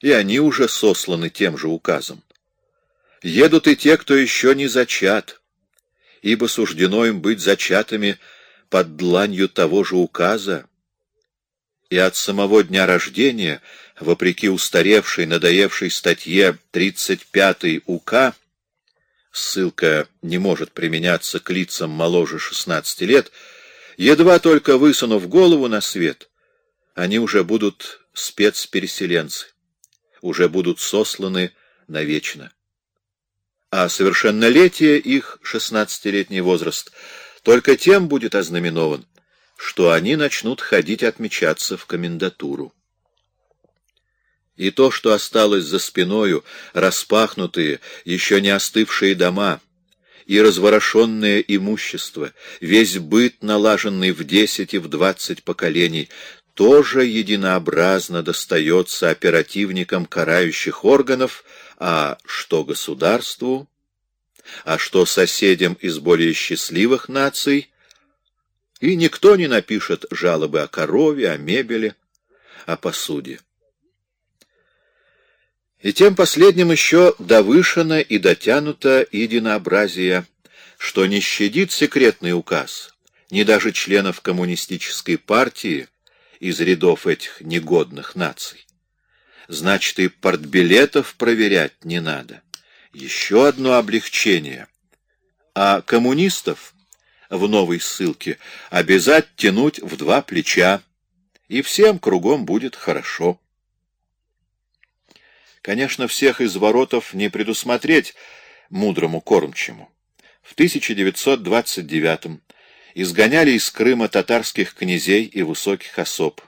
и они уже сосланы тем же указом. Едут и те, кто еще не зачат, ибо суждено им быть зачатыми под дланью того же указа, и от самого дня рождения, вопреки устаревшей, надоевшей статье 35 УК, ссылка не может применяться к лицам моложе 16 лет, едва только высунув голову на свет, они уже будут спецпереселенцы, уже будут сосланы навечно. А совершеннолетие их, 16-летний возраст, только тем будет ознаменован, что они начнут ходить отмечаться в комендатуру. И то, что осталось за спиною, распахнутые, еще не остывшие дома, и разворошенное имущество, весь быт, налаженный в десять и в двадцать поколений, тоже единообразно достается оперативникам карающих органов, а что государству, а что соседям из более счастливых наций, и никто не напишет жалобы о корове, о мебели, о посуде. И тем последним еще довышено и дотянуто единообразие, что не щадит секретный указ, ни даже членов коммунистической партии, из рядов этих негодных наций. Значит, и портбилетов проверять не надо. Еще одно облегчение. А коммунистов в новой ссылке обязать тянуть в два плеча, и всем кругом будет хорошо. Конечно, всех из воротов не предусмотреть мудрому кормчему. В 1929 изгоняли из Крыма татарских князей и высоких особ.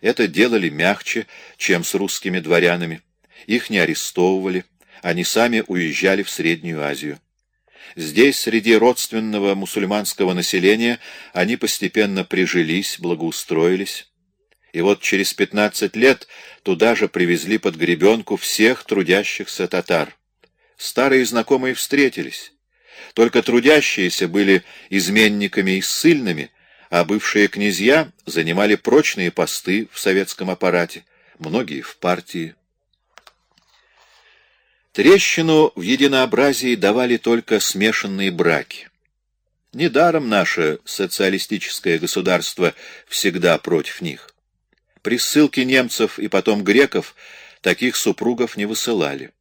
Это делали мягче, чем с русскими дворянами. Их не арестовывали, они сами уезжали в Среднюю Азию. Здесь, среди родственного мусульманского населения, они постепенно прижились, благоустроились. И вот через пятнадцать лет туда же привезли под гребенку всех трудящихся татар. Старые знакомые встретились. Только трудящиеся были изменниками и ссыльными, а бывшие князья занимали прочные посты в советском аппарате, многие в партии. Трещину в единообразии давали только смешанные браки. Недаром наше социалистическое государство всегда против них. При ссылке немцев и потом греков таких супругов не высылали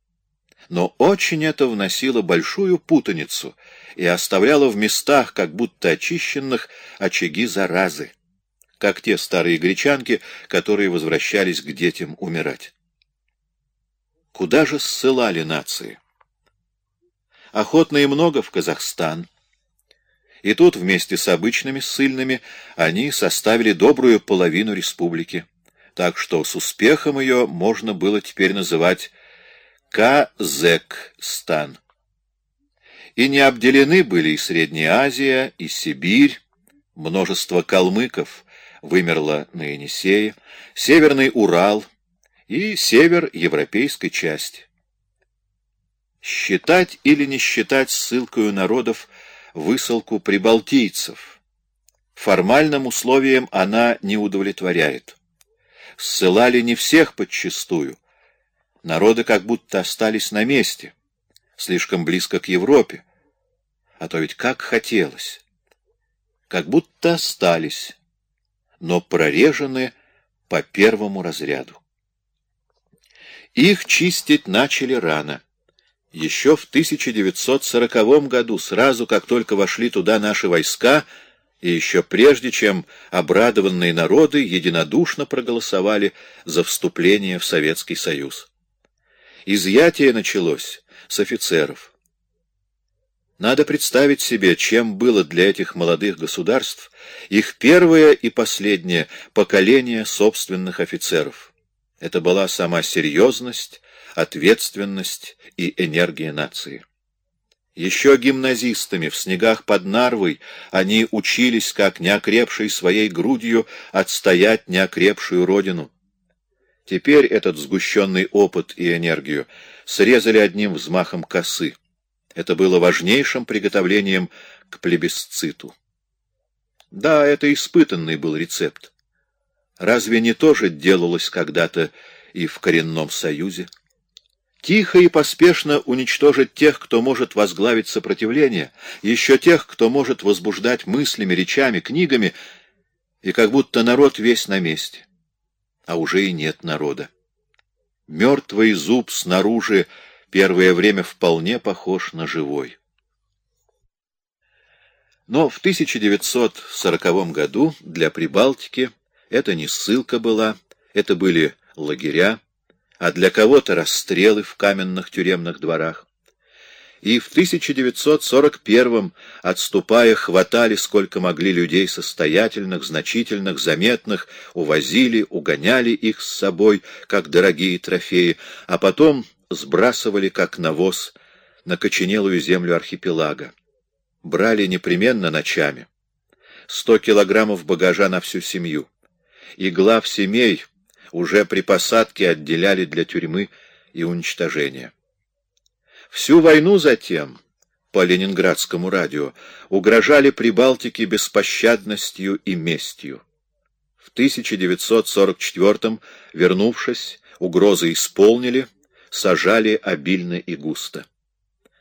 но очень это вносило большую путаницу и оставляло в местах, как будто очищенных, очаги заразы, как те старые гречанки, которые возвращались к детям умирать. Куда же ссылали нации? Охотно и много в Казахстан. И тут вместе с обычными ссыльными они составили добрую половину республики, так что с успехом ее можно было теперь называть Казекстан. И не обделены были и Средняя Азия, и Сибирь, множество калмыков вымерло на Енисее, Северный Урал и север европейской части. Считать или не считать ссылкою народов высылку прибалтийцев. Формальным условиям она не удовлетворяет. Ссылали не всех подчистую, Народы как будто остались на месте, слишком близко к Европе. А то ведь как хотелось. Как будто остались, но прорежены по первому разряду. Их чистить начали рано. Еще в 1940 году, сразу как только вошли туда наши войска, и еще прежде, чем обрадованные народы единодушно проголосовали за вступление в Советский Союз. Изъятие началось с офицеров. Надо представить себе, чем было для этих молодых государств их первое и последнее поколение собственных офицеров. Это была сама серьезность, ответственность и энергия нации. Еще гимназистами в снегах под Нарвой они учились, как неокрепшей своей грудью отстоять неокрепшую родину. Теперь этот сгущенный опыт и энергию срезали одним взмахом косы. Это было важнейшим приготовлением к плебисциту. Да, это испытанный был рецепт. Разве не то же делалось когда-то и в коренном союзе. Тихо и поспешно уничтожить тех, кто может возглавить сопротивление, еще тех, кто может возбуждать мыслями, речами, книгами, и как будто народ весь на месте. А уже и нет народа. Мертвый зуб снаружи первое время вполне похож на живой. Но в 1940 году для Прибалтики это не ссылка была, это были лагеря, а для кого-то расстрелы в каменных тюремных дворах. И в 1941 отступая, хватали сколько могли людей состоятельных, значительных, заметных, увозили, угоняли их с собой, как дорогие трофеи, а потом сбрасывали, как навоз, на коченелую землю архипелага. Брали непременно ночами. Сто килограммов багажа на всю семью. И глав семей уже при посадке отделяли для тюрьмы и уничтожения. Всю войну затем, по ленинградскому радио, угрожали Прибалтике беспощадностью и местью. В 1944 вернувшись, угрозы исполнили, сажали обильно и густо.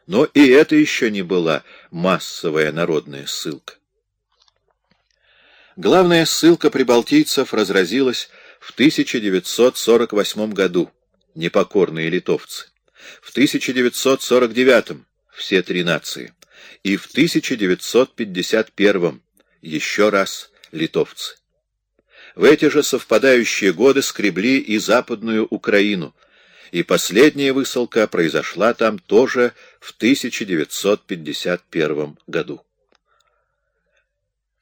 Но и это еще не была массовая народная ссылка. Главная ссылка прибалтийцев разразилась в 1948 году непокорные литовцы, в 1949 все три нации и в 1951 еще раз литовцы. В эти же совпадающие годы скребли и Западную Украину, и последняя высылка произошла там тоже в 1951 году.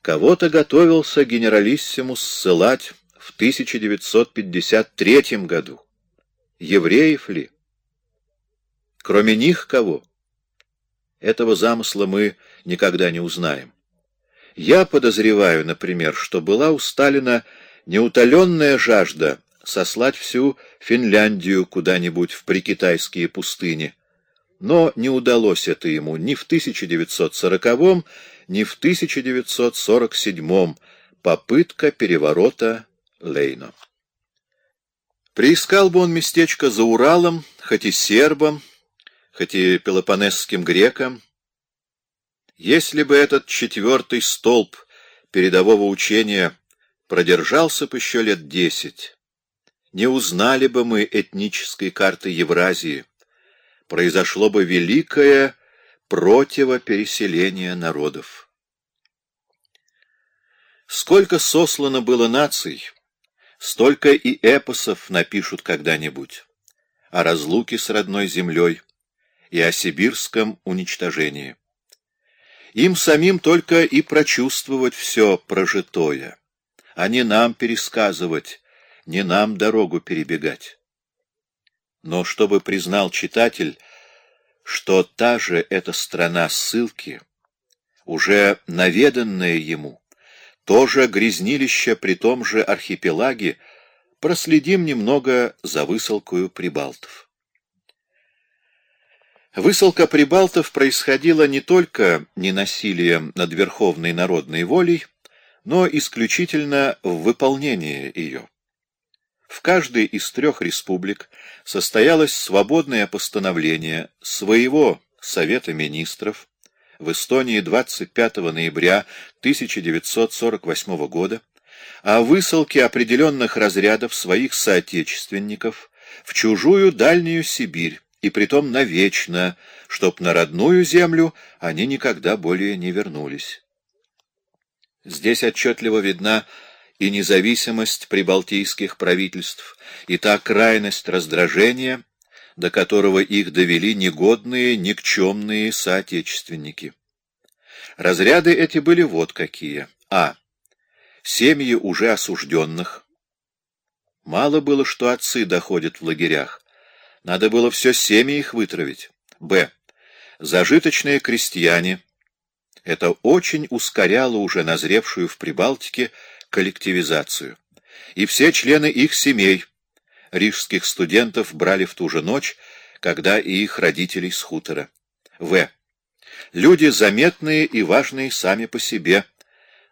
Кого-то готовился генералиссимус ссылать в 1953 году. Евреев ли? Кроме них кого? Этого замысла мы никогда не узнаем. Я подозреваю, например, что была у Сталина неутоленная жажда сослать всю Финляндию куда-нибудь в прикитайские пустыни, но не удалось это ему ни в 1940 ни в 1947 попытка переворота Лейно. Приискал бы он местечко за Уралом, хоть и сербом, хоть и пелопонесским греком, если бы этот четвертый столб передового учения продержался бы еще лет десять, не узнали бы мы этнической карты Евразии, произошло бы великое противопереселение народов. Сколько сослано было наций, столько и эпосов напишут когда-нибудь о разлуке с родной землей и о сибирском уничтожении. Им самим только и прочувствовать все прожитое, а не нам пересказывать, не нам дорогу перебегать. Но чтобы признал читатель, что та же эта страна ссылки, уже наведанная ему, тоже грязнилище при том же архипелаге, проследим немного за высылкою прибалтов. Высылка прибалтов происходила не только не насилием над верховной народной волей, но исключительно в выполнении ее. В каждой из трех республик состоялось свободное постановление своего Совета Министров, в Эстонии 25 ноября 1948 года о высылке определенных разрядов своих соотечественников в чужую дальнюю Сибирь, и притом навечно, чтоб на родную землю они никогда более не вернулись. Здесь отчетливо видна и независимость прибалтийских правительств, и та крайность раздражения, до которого их довели негодные, никчемные соотечественники. Разряды эти были вот какие. А. Семьи уже осужденных. Мало было, что отцы доходят в лагерях. Надо было все семьи их вытравить. Б. Зажиточные крестьяне. Это очень ускоряло уже назревшую в Прибалтике коллективизацию. И все члены их семей, рижских студентов брали в ту же ночь, когда и их родителей с хутора. В. Люди заметные и важные сами по себе,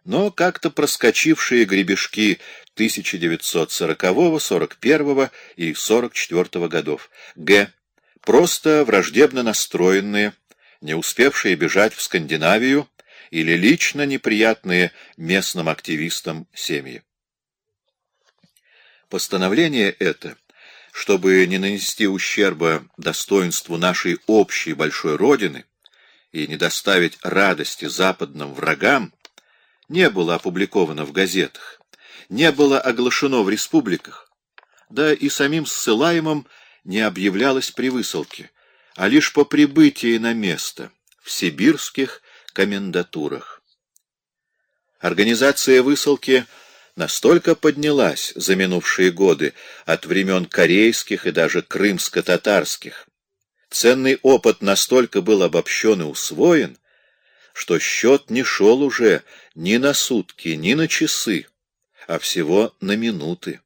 но как-то проскочившие гребешки 1940, 41 и 44 годов. Г. Просто враждебно настроенные, не успевшие бежать в Скандинавию или лично неприятные местным активистам семьи. Постановление это, чтобы не нанести ущерба достоинству нашей общей большой Родины и не доставить радости западным врагам, не было опубликовано в газетах, не было оглашено в республиках, да и самим ссылаемым не объявлялось при высылке, а лишь по прибытии на место в сибирских комендатурах. Организация высылки настолько поднялась за минувшие годы от времен корейских и даже крымско-татарских, ценный опыт настолько был обобщен и усвоен, что счет не шел уже ни на сутки, ни на часы, а всего на минуты.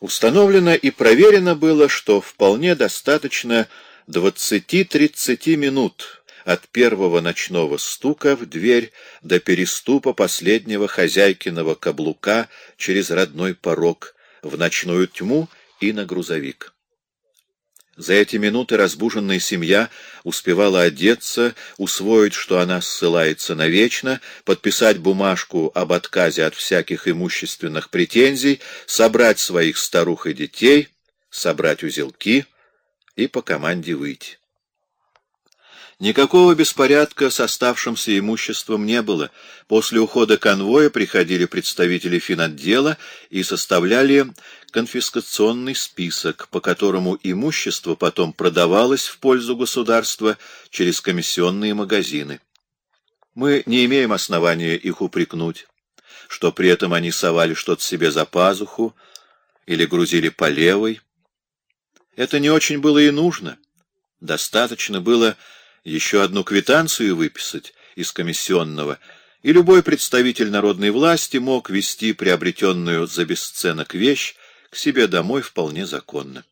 Установлено и проверено было, что вполне достаточно 20-30 минут от первого ночного стука в дверь до переступа последнего хозяйкиного каблука через родной порог в ночную тьму и на грузовик. За эти минуты разбуженная семья успевала одеться, усвоить, что она ссылается навечно, подписать бумажку об отказе от всяких имущественных претензий, собрать своих старух и детей, собрать узелки и по команде выйти. Никакого беспорядка с оставшимся имуществом не было. После ухода конвоя приходили представители финотдела и составляли конфискационный список, по которому имущество потом продавалось в пользу государства через комиссионные магазины. Мы не имеем основания их упрекнуть, что при этом они совали что-то себе за пазуху или грузили по левой. Это не очень было и нужно. Достаточно было еще одну квитанцию выписать из комиссионного, и любой представитель народной власти мог вести приобретенную за бесценок вещь к себе домой вполне законно.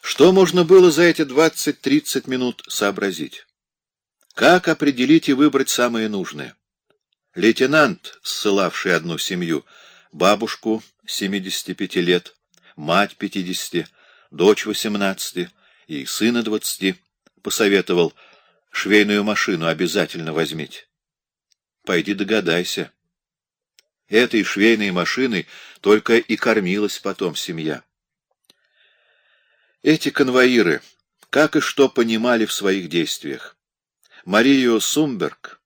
Что можно было за эти 20-30 минут сообразить? Как определить и выбрать самое нужное? Лейтенант, ссылавший одну семью, бабушку 75 лет, мать 50, дочь 18, и сына двадцати, посоветовал, швейную машину обязательно возьмите. Пойди догадайся. Этой швейной машиной только и кормилась потом семья. Эти конвоиры, как и что понимали в своих действиях. Марию Сумберг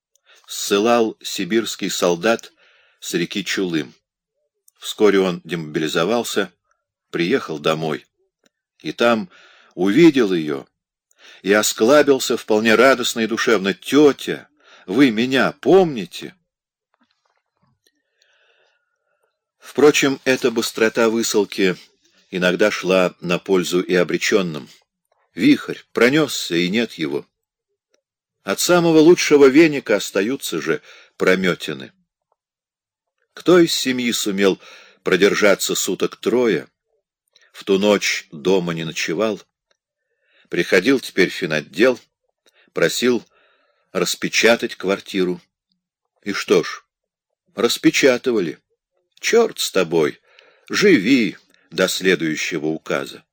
ссылал сибирский солдат с реки Чулым. Вскоре он демобилизовался, приехал домой. И там увидел ее и осклабился вполне радостно и душевно. «Тетя, вы меня помните?» Впрочем, эта быстрота высылки иногда шла на пользу и обреченным. Вихрь пронесся, и нет его. От самого лучшего веника остаются же прометины. Кто из семьи сумел продержаться суток трое, в ту ночь дома не ночевал, Приходил теперь финотдел, просил распечатать квартиру. И что ж, распечатывали. Черт с тобой, живи до следующего указа.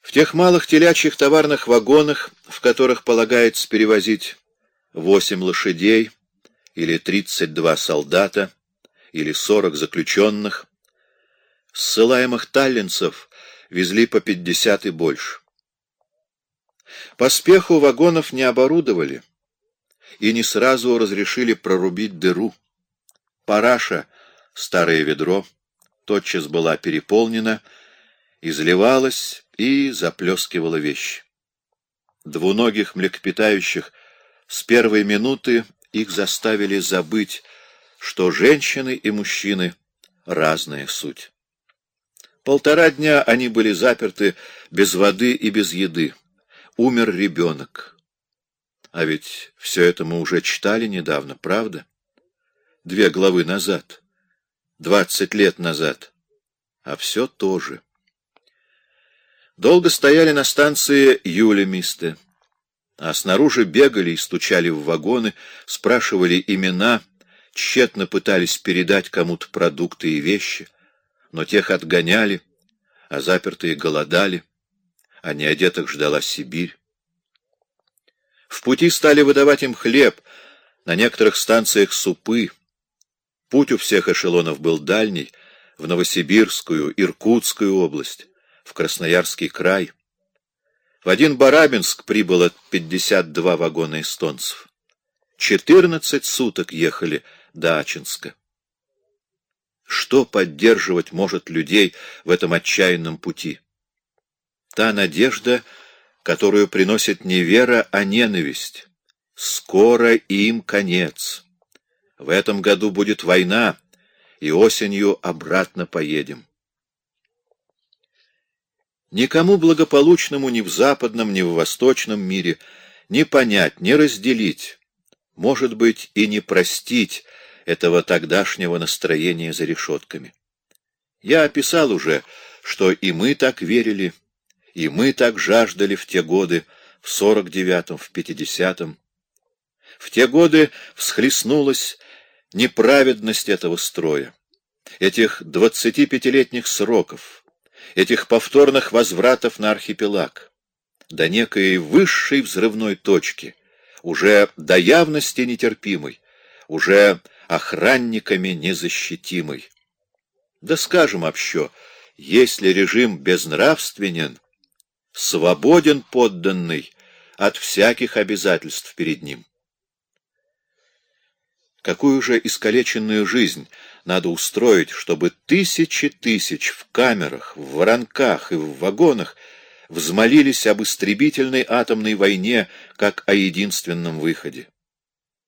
В тех малых телячьих товарных вагонах, в которых полагается перевозить восемь лошадей или тридцать два солдата или сорок заключенных, ссылаемых таллинцев везли по пятьдесят и больше. Поспеху вагонов не оборудовали и не сразу разрешили прорубить дыру. Параша, старое ведро, тотчас была переполнена, изливалась и заплескивала вещи. Двуногих млекопитающих с первой минуты их заставили забыть, что женщины и мужчины — разная суть. Полтора дня они были заперты без воды и без еды. Умер ребенок. А ведь все это мы уже читали недавно, правда? Две главы назад. Двадцать лет назад. А все тоже. Долго стояли на станции Юлемисте. А снаружи бегали и стучали в вагоны, спрашивали имена, тщетно пытались передать кому-то продукты и вещи, но тех отгоняли, а запертые голодали, а неодетых ждала Сибирь. В пути стали выдавать им хлеб, на некоторых станциях супы. Путь у всех эшелонов был дальний, в Новосибирскую, Иркутскую область, в Красноярский край. В один Барабинск прибыло 52 вагона эстонцев. 14 суток ехали до Ачинска. Что поддерживать может людей в этом отчаянном пути? Та надежда, которую приносит не вера, а ненависть. Скоро им конец. В этом году будет война, и осенью обратно поедем. Никому благополучному ни в западном, ни в восточном мире не понять, не разделить, может быть, и не простить этого тогдашнего настроения за решетками. Я описал уже, что и мы так верили, и мы так жаждали в те годы, в сорок девятом, в пятидесятом. В те годы всхлестнулась неправедность этого строя, этих двадцатипятилетних сроков, этих повторных возвратов на архипелаг, до некой высшей взрывной точки, уже до явности нетерпимой, уже охранниками незащитимой. Да скажем общо, если режим безнравственен, свободен подданный от всяких обязательств перед ним. Какую же искалеченную жизнь надо устроить, чтобы тысячи тысяч в камерах, в воронках и в вагонах взмолились об истребительной атомной войне как о единственном выходе?